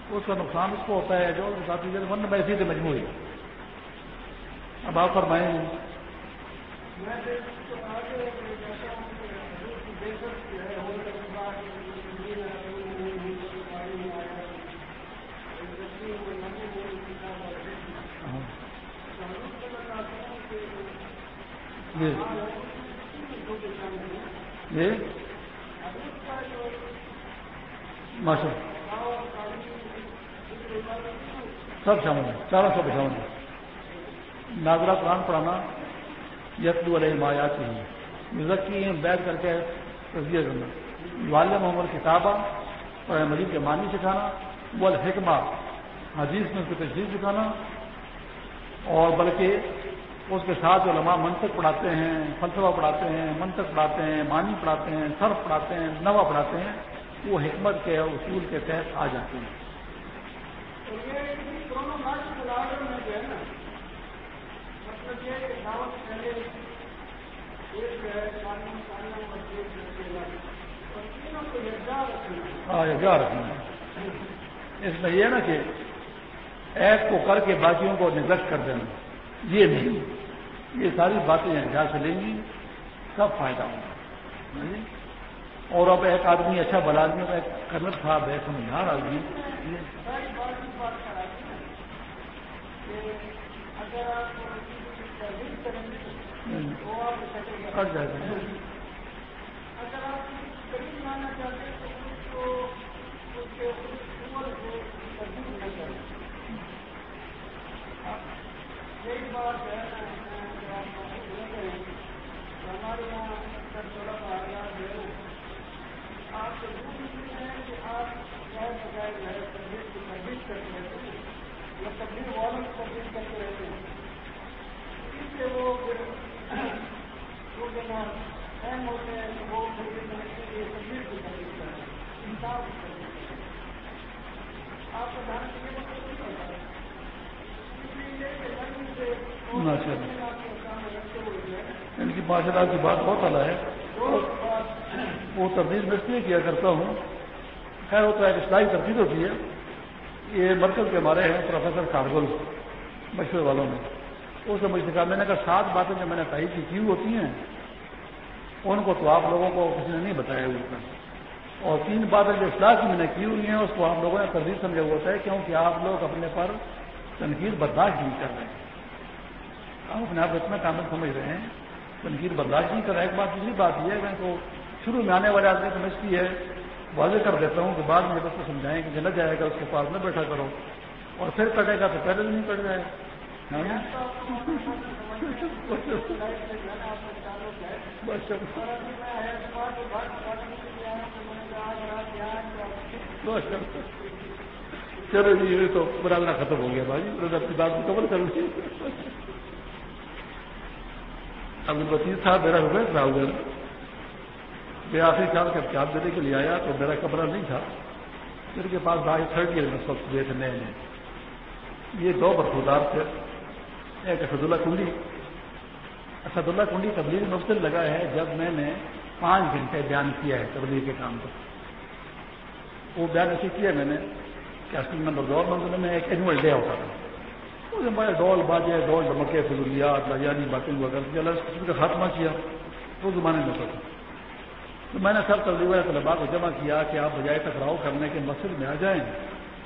اس کا نقصان اس کو ہوتا ہے جو ساتھی ورنہ میں اسی سے مجموعی اب آپ فرمائیں۔ جی۔ جی۔ ماشاء سب شامل ہے چاروں سو شامل ہے ناظرہ قرآن پڑھانا یتلو علیہ مایات ہی۔ مزکی بیٹھ کر کے تصویر کرنا۔ والد محمد کتابہ اور مجید کے معنی سکھانا۔ وہ الحکمہ حدیث میں اس کو تشریح سکھانا۔ اور بلکہ اس کے ساتھ علماء منطق پڑھاتے ہیں فلسفہ پڑھاتے ہیں منطق پڑھاتے ہیں معنی پڑھاتے ہیں صرف پڑھاتے ہیں نوا پڑھاتے ہیں وہ حکمت کے اصول کے تحت آ جاتے ہیں۔ ہاں رکھنا اس میں یہ نا کہ ایپ کو کر کے باقیوں کو نگلٹ کر دینا۔ یہ نہیں۔ یہ ساری باتیں جہاں سے لیں گی، سب فائدہ ہوگا اور اب ایک آدمی اچھا بلا آدمی کا ایک کرنل تھا بے سمجھار آدمی کٹ جائے گا۔ ہاں؟ ایک بات ہے ہمارے یہاں تھوڑا سا آگاہ ہے آپ کو ضرور ہیں کہ آپ غیر بغیر جو ہے تبدیل کی تبدیل کرتے رہتے ہیں یا تبدیل والوں کی تبدیل کرتے رہتے ہیں اس سے وہ پھر وہ جو نا اہم ہوتے ہیں وہ پھر سمجھتے ہیں یہ تبدیل کی تبدیل کرتے ہیں انصاف کی تبدیل کرتے ہیں آپ کا دھیان کے لیے مطلب نہیں ہوتا ہے اس لیے یہ کہ لگن سے آپ کے کام رکھتے ہوئے جو یعنی ہے ماشاء اللہ کی بات بہت اعلیٰ ہے۔ وہ تبدیل میں اس لیے کیا کرتا ہوں۔ خیر ہوتا ہے اصلاحی تبدیل ہوتی ہے۔ یہ مرکز کے ہمارے ہیں پروفیسر کارگل مشورے والوں میں۔ اس سے مجھے کہا میں نے کہا، سات باتیں جو میں نے تائید کی ہوتی ہیں۔ ان کو تو آپ لوگوں کو کسی نے نہیں بتایا ہوتا۔ اور تین باتیں جو اصلاح کی میں نے کی ہوئی ہیں اس کو آپ لوگوں نے تردید سمجھا ہوا ہوتا ہے کیونکہ آپ لوگ اپنے پر تنقید برداشت نہیں کر رہے۔ ہیں آپ اپنے آپ اتنا کامل سمجھ رہے ہیں تنقید برداشت نہیں کر رہے۔ ایک بات دوسری بات یہ ہے کہ شروع میں آنے والے آدمی سمجھتی ہے۔ واضح کر دیتا ہوں کہ بعد میں بس کو سمجھائیں کہ نہ جائے گا اس کے پاس نہ بیٹھا کرو۔ اور پھر کٹے گا تو پہلے نہیں کٹ جائے چلو جی یہ تو برادرہ ختم ہو گیا بھائی اپنی بات کو کور کر لی۔ اب بتیس صاحب میرا ہو گیا راہل میں آخری سال کا کتاب دینے کے لیے آیا تو میرا کمرہ نہیں تھا۔ میرے کے پاس بھائی تھرڈ ایئر میں سب گئے تھے نئے نئے یہ دو برفودار تھے۔ ایک اسد اللہ کنڈی اسد اللہ کنڈی تبلیغ مفصل لگا ہے جب میں نے پانچ گھنٹے بیان کیا ہے تبلیغ کے کام پر وہ بیان ایسے کیا میں نے کہ اصل نمبر دو منزل میں ایک اینوئل ڈے ہوتا تھا۔ بڑے ڈول باجے ڈول ڈمکے فضولیات، لجانی باتیں وغیرہ کا خاتمہ کیا۔ وہ زمانے میں ہوتا تھا۔ تو میں نے سب تبلیغ طلبا کو جمع کیا کہ آپ بجائے ٹکراؤ کرنے کے مسجد میں آ جائیں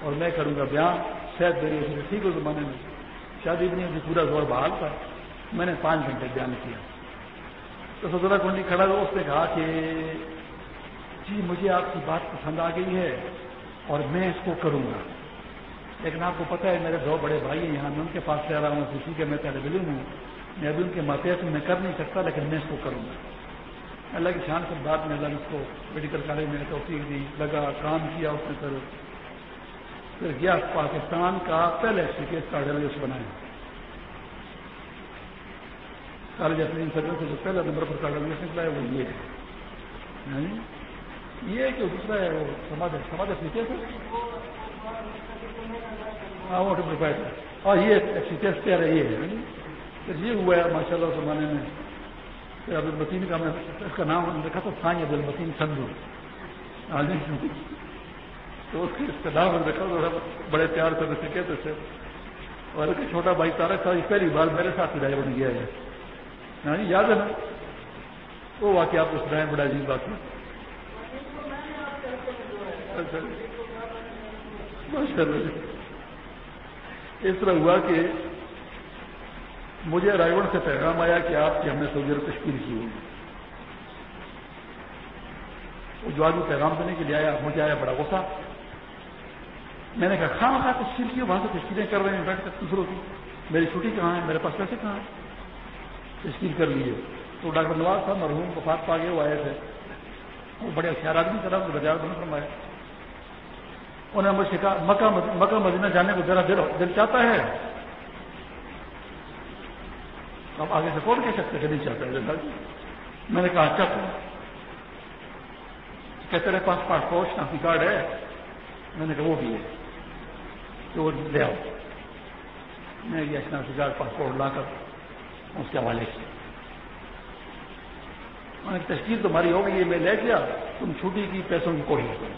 اور میں کروں گا بیان۔ شاید میری اس ٹھیک ہو زمانے میں۔ شادی بھی نہیں پورا زور بحال تھا۔ میں نے پانچ گھنٹے بیان کیا۔ تو سزولہ کنڈی کھڑا ہوا، اس نے کہا کہ جی مجھے آپ کی بات پسند آ گئی ہے اور میں اس کو کروں گا۔ لیکن آپ کو پتہ ہے، میرے دو بڑے بھائی ہیں، یہاں میں ان کے پاس سے آ رہا ہوں کسی کے میں طالب علم ہوں۔ میں ابھی ان کے ماتحت میں کر نہیں سکتا، لیکن میں اس کو کروں گا۔ اللہ کی شان کے بعد میں اللہ اس کو میڈیکل کالج میں توفیق دی، لگا، کام کیا اس نے پھر۔ پھر گیا، پاکستان کا پہلے کیس کارڈیولوجسٹ بنایا۔ کالج اپنے انسٹر سے جو پہلا نمبر پر کارڈیولوجسٹ نکلا ہے وہ یہ ہے۔ یعنی یہ کہ دوسرا ہے، وہ سماج سماج اپلیکیشن ہاں وہ اور یہ ایکسیکیس کہہ رہی ہے یعنی پھر یہ ہوا ہے ماشاء اللہ زمانے میں۔ عبد المتین کا میں اس کا نام رکھا تھا، سائیں عبد المتین سندھو۔ تو اس کے اس کا نام رکھا تھا بڑے پیار سے رکھے کہتے تھے۔ اور ایک چھوٹا بھائی تارک تھا پہلی بار میرے ساتھ ہدایت بن گیا ہے۔ ہاں جی یاد ہے نا وہ واقعہ آپ کو سنائیں، بڑا عجیب بات ہے اس طرح ہوا کہ مجھے رائے سے پیغام آیا کہ آپ کی ہم نے سعودی عرب تشکیل کی ہوئی وہ جو آدمی پیغام دینے کے لیے آیا، مجھے آیا بڑا غصہ۔ میں نے کہا خاں خواہ، تشکیل کی وہاں سے تشکیلیں کر رہے ہیں۔ بیٹھ کر دوسروں کی۔ میری چھٹی کہاں ہے؟ میرے پاس پیسے کہاں ہے تشکیل کر لیے۔ تو ڈاکٹر نواز صاحب مرحوم وفات پا گئے وہ آئے تھے۔ وہ بڑے ہتھیار آدمی طرح بازار بند فرمایا انہوں نے مجھ سے کہا، مکہ مدینہ جانے کو ذرا دل چاہتا ہے؟ اب آگے سے کون کہہ سکتے کہ نہیں چاہتا ہے؟ جی، میں نے کہا اچھا کہ تیرے پاس پاسپورٹ شناختی کارڈ ہے؟ میں نے کہا، وہ بھی ہے۔ تو وہ لے آؤ۔ میں گیا شناختی کارڈ پاسپورٹ لا کر۔ اس کے حوالے سے۔ تشکیل تمہاری ہو گئی ہے، میں لے گیا، تم چھٹی کی پیسوں کی کوشش کرو۔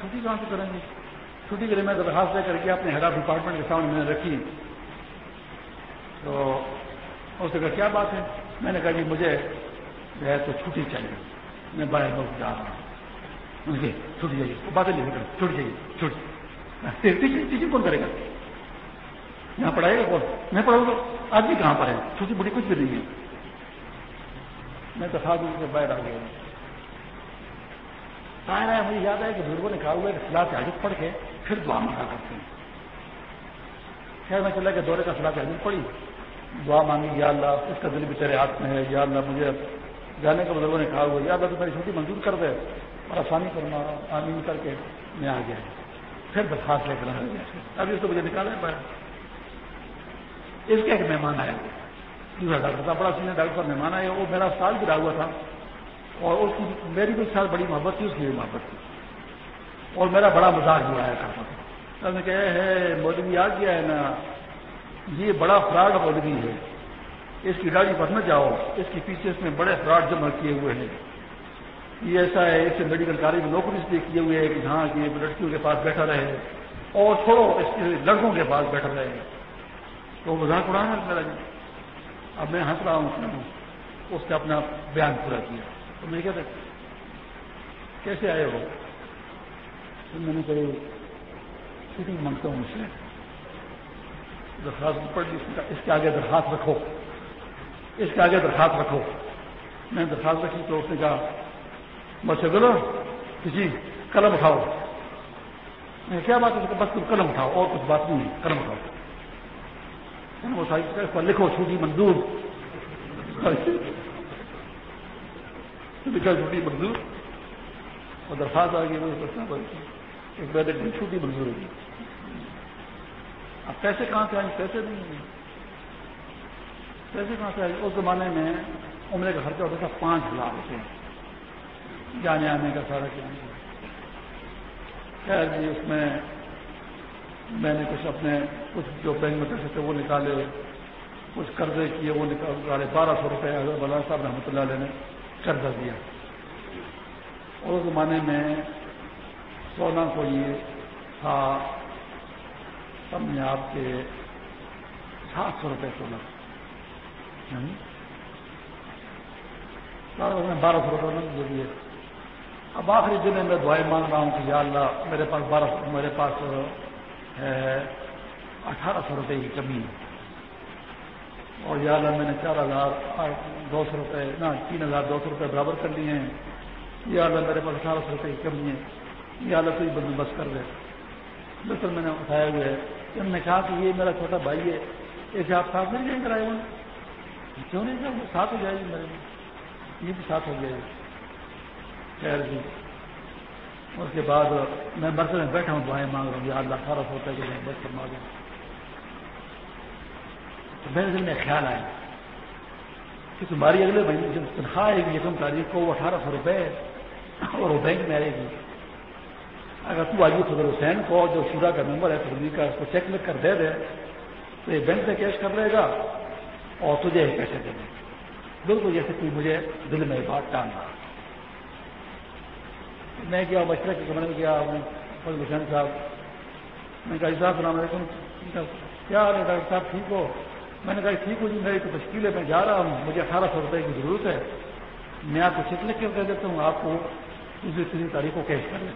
چھٹی کہاں سے کریں گے؟ چھٹی کے لیے میں درخواست دے کر کے اپنے ہیڈ آف ڈپارٹمنٹ کے سامنے میں نے رکھی۔ تو اس نے کہا، کیا بات ہے؟ میں نے کہا جی مجھے جو ہے تو چھٹی چاہیے۔ میں باہر ملک جا رہا ہوں۔ مجھے چھٹی چاہیے، باتیں نہیں کر۔ چھٹی چاہیے چھٹی ٹیچنگ کون کرے گا؟ یہاں پڑھائے گا کون؟ میں پڑھاؤں گا۔ آج بھی کہاں پر ہے؟ چھٹی بڑی کچھ بھی نہیں ہے۔ میں تو دوں سے باہر آ گیا سارا ہے، مجھے یاد ہے کہ بزرگوں نے کہا ہوا ہے کہ سلاح حاجت پڑھ کے پھر دعا مانگا کرتے ہیں۔ خیر، میں چلا کہ دورے کا سلاح حاجت پڑی دعا مانگی، یا اللہ، اس کا دل بھی ہاتھ میں ہے۔ یا اللہ، مجھے جانے کے بزرگوں نے کہا ہوا یا اللہ، تو میری چھوٹی منظور کر دے۔ اور آسانی کرنا آمین کر کے میں آ گیا۔ پھر درخواست لے کر ابھی اس کو مجھے نکالا پایا اس کا ایک مہمان آیا دوسرا ڈاکٹر صاحب بڑا سینئر ڈاکٹر صاحب مہمان آیا وہ میرا سال گرا ہوا تھا۔ اور اس کی میری بھی سال بڑی محبت تھی، اس کی بھی محبت تھی۔ اور میرا بڑا مزاج بھی آیا کرتا تھا۔ نے کہا ہے مودوی آ گیا ہے نا، یہ بڑا فراڈ مولوی ہے۔ اس کی ڈاڑی پر نہ جاؤ، اس کے پیچھے اس میں بڑے فراڈ جمع کیے ہوئے ہیں۔ یہ ایسا ہے، اس سے میڈیکل کالج میں نوکری اس لیے کیے ہوئے ہیں کہ ہاں کہ لڑکیوں کے پاس بیٹھا رہے اور چھوڑو، اس کے لڑکوں کے پاس بیٹھا رہے۔ تو مذاق اڑانا میرا جی۔ اب میں ہنس رہا ہوں اس نے اپنا بیان پورا کیا۔ تو میں کہتے کیسے آئے ہو؟ میں نے کہی چھٹی مانگتا ہوں اس سے۔ درخواست پڑ اس کے آگے درخواست رکھو۔ اس کے آگے درخواست رکھو۔ میں نے درخواست رکھی تو اس نے کہا، بس چلو کسی جی، قلم اٹھاؤ۔ میں کیا بات ہے؟ بس تم قلم اٹھاؤ، اور کچھ بات نہیں ہے۔ قلم اٹھاؤ۔ وہ ساری لکھو، چھوٹی منظور۔ لکھا چھوٹی منظور۔ اور درخواست آ گئی ایک بار چھوٹی منظور ہوگی۔ اب پیسے کہاں سے آئیں پیسے نہیں پیسے کہاں سے آئے؟ اس زمانے میں عمرے کا خرچہ ہوتا تھا پانچ ہزار روپے۔ جانے آنے کا سارا کیا۔ خیر جی اس میں میں نے کچھ اپنے کچھ جو بینک میں پیسے تھے وہ نکالے، کچھ قرضے کیے، وہ نکالے بارہ سو روپئے اگر بلا صاحب رحمۃ اللہ علیہ نے قرضہ دیا۔ اور اس زمانے میں سونا کو یہ تھا سمجھے آپ کے سات سو روپئے سونا۔ یعنی بارہ سو روپئے دے دیے اب آخری دن میں دعائیں مانگ رہا ہوں کہ یا اللہ میرے پاس بارہ سو، میرے پاس اٹھارہ سو روپئے کی کمی۔ ہے اور یا اللہ میں نے چار ہزار دو سو روپئے نہ، تین ہزار دو سو روپئے برابر کر لیے ہیں۔ یا اللہ میرے پاس اٹھارہ سو روپئے کی کمی ہے۔ یا اللہ کوئی بندوبست کر دے۔ بالکل میں نے اٹھایا ہوئے ہے انہوں نے کہا کہ یہ میرا چھوٹا بھائی ہے ایسے آپ ساتھ نہیں جائیں کرائے ہوئے کیوں نہیں کہ ساتھ ہو جائے گی میرے یہ بھی ساتھ ہو جائے گی۔ خیر جی۔ اس کے بعد میں برسے میں بیٹھا ہوں، دعائیں مانگ رہا ہوں، یا اللہ اٹھارہ سو روپئے کے بس فرما دوں تو میرے دل میں خیال آیا کہ تمہاری اگلے مہینے جب تنخواہ آئے گی، یکم تاریخ کو وہ اٹھارہ سو روپئے اور وہ بینک میں آئے گی۔ اگر تو آئیے فضل حسین کو، جو شورا کا نمبر ہے فضلی کا اس کو چیک لکھ کر دے دے، تو یہ بینک سے کیش کر رہے گا؟ اور تجھے ہی پیسے دے دے۔ بالکل جیسے کوئی مجھے دل میں بات ٹان رہا میں کیا مشورہ کے کمرے میں گیا فضل حسین صاحب، میں کہا جی صاحب، السلام علیکم۔ جی کیا ہے؟ ڈاکٹر صاحب، ٹھیک ہو؟ میں نے کہا ٹھیک ہو جی میری تو تشکیل ہے، میں جا رہا ہوں، مجھے اٹھارہ سو روپئے کی ضرورت ہے۔ میں آپ کو چیک لکھ کے کہہ دیتا ہوں، آپ کو دوسری تین تاریخ کو کیش کر لیں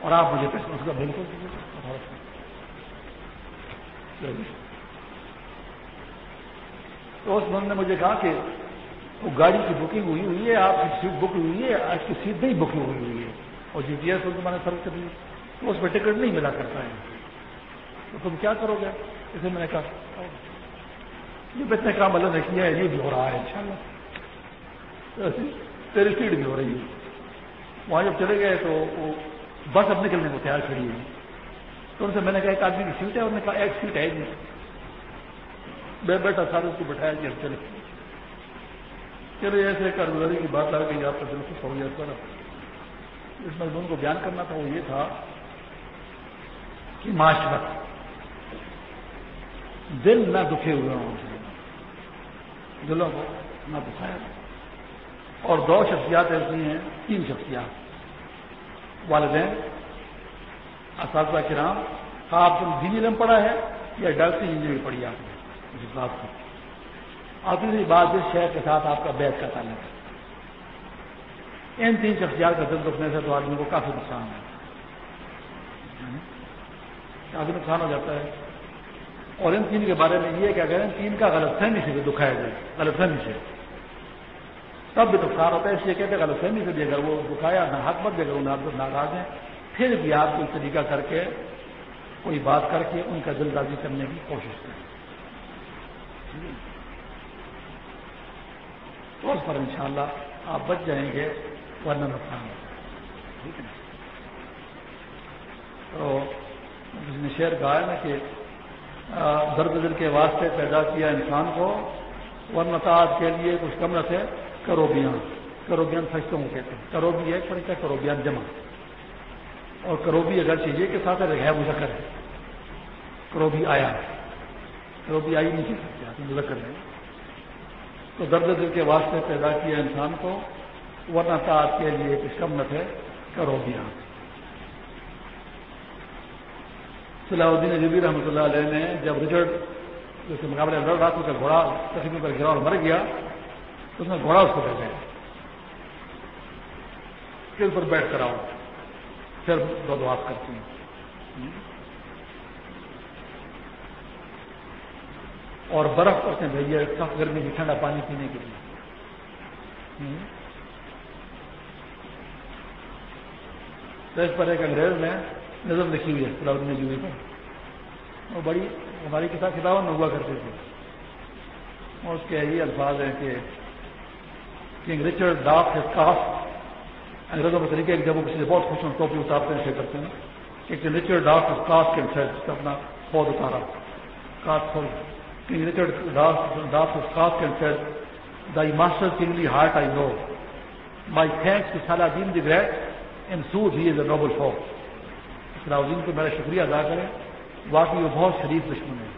اور آپ مجھے پیسے اس کا بالکل تو اس بند نے مجھے کہا کہ وہ گاڑی کی بکنگ ہوئی ہوئی ہے، آپ کی سیٹ بک ہوئی ہے، آج کی سیٹ نہیں بکنگ ہوئی ہوئی ہے۔ اور جی پی ایس میں نے فرق کر لی تو اس میں ٹکٹ نہیں ملا کرتا ہے۔ تو تم کیا کرو گے؟ اسے میں نے کہا، یہ بچنے کام اللہ نے کیا ہے، یہ بھی ہو رہا ہے ان تیری سیٹ بھی ہو رہی ہے۔ وہاں جب چلے گئے تو وہ بس اب نکلنے کو تیار کھڑی ہے۔ تو ان سے میں نے کہا، ایک آدمی کی سیٹ ہے انہوں نے کہا، ایک سیٹ ہے نہیں۔ میں بیٹھا، سارے اس کو بٹھایا کہ چلے چلے ایسے کارگزاری کی بات آ گئی، آپ کا دل خوش ہو گیا سر۔ اس مضمون کو بیان کرنا تھا، وہ یہ تھا کہ معاشرت، دل نہ دکھے ہوئے ہوں۔ دلوں کو نہ دکھایا اور دو شخصیات ایسی ہیں، تین شخصیات۔ والدین، اساتذہ کرام، آپ تم دینی علم پڑھا ہے یا ڈاکٹر انجینئر پڑھی آپ نے؟ اس بات کو اور تیسری بات اس شہر کے ساتھ آپ کا بیت کا تعلق ہے۔ ان تین شخصیات کا دل دکھنے سے تو آدمی کو کافی نقصان ہے۔ کافی نقصان ہو جاتا ہے۔ اور ان تین کے بارے میں یہ کیا کہیں تین کا غلط فہمی سے بھی دکھایا جائے، غلط فہمی سے، تب بھی نقصان ہوتا ہے۔ اس لیے کہتے ہیں غلط فہمی سے بھی اگر وہ دکھایا، نہ حق مت بھی اگر انہیں آپ ناراض ہیں، پھر بھی آپ کوئی طریقہ کر کے، کوئی بات کر کے ان کا دل راضی کرنے کی کوشش کریں۔ تو اس پر انشاءاللہ آپ بچ جائیں گے، ورنہ نقصان ٹھیک ہے تو جس نے شعر کہا ہے نا کہ درد دل کے واسطے پیدا کیا انسان کو، ورنہ تعداد کے لیے کچھ کم نہ تھے کروبیاں کروبیاں فرشتوں کو کہتے ہیں۔ کروبی ایک فرشتہ، کروبیان جمع۔ اور کروبی اگر چاہیے کے ساتھ ہے مذکر ہے۔ کروبی آیا۔ وہ بھی آئی نہیں سکتے آپ مذکر ہے۔ تو درد دل کے واسطے پیدا کیا انسان کو، ورنہ تھا آپ کے لیے ایک کمت ہے کرو دیا ہاں۔ صلاح الدین جبی رحمۃ اللہ علیہ نے جب رچرڈ اس کے مقابلے لڑ رہا تھا گھوڑا تقریبی پر گرا اور مر گیا، تو اس نے گھوڑا اس کو دے دیا۔ کل پر بیٹھ کر آؤ، پھر دو دعا کرتی ہیں۔ اور برف اس نے بھیجیے سخت گرمی کی ٹھنڈا پانی پینے کے لیے۔ تو اس پر ایک انگریز نے نظر لکھی ہوئی ہے فلاؤ نے جوئی پر۔ وہ بڑی ہماری کتاب کتابوں میں ہوا کرتے تھے۔ اور اس کے یہ الفاظ ہیں کہ کنگ رچرڈ ڈاک کاسٹ انگریزوں کے طریقے جب وہ کسی سے بہت خوش ہوں ٹوپی اتارتے ہیں کرتے ہیں۔ کہ کنگ رچرڈ ڈاک کاسٹ کے اپنا پود اتارا۔ کاسٹ کنگ یونیٹڈ کاف culture the master kingly heart I know my thanks to Saladin the great in so he is a noble for folk الدین کو میرا شکریہ ادا کریں واقعی وہ بہت شریف دشمن ہیں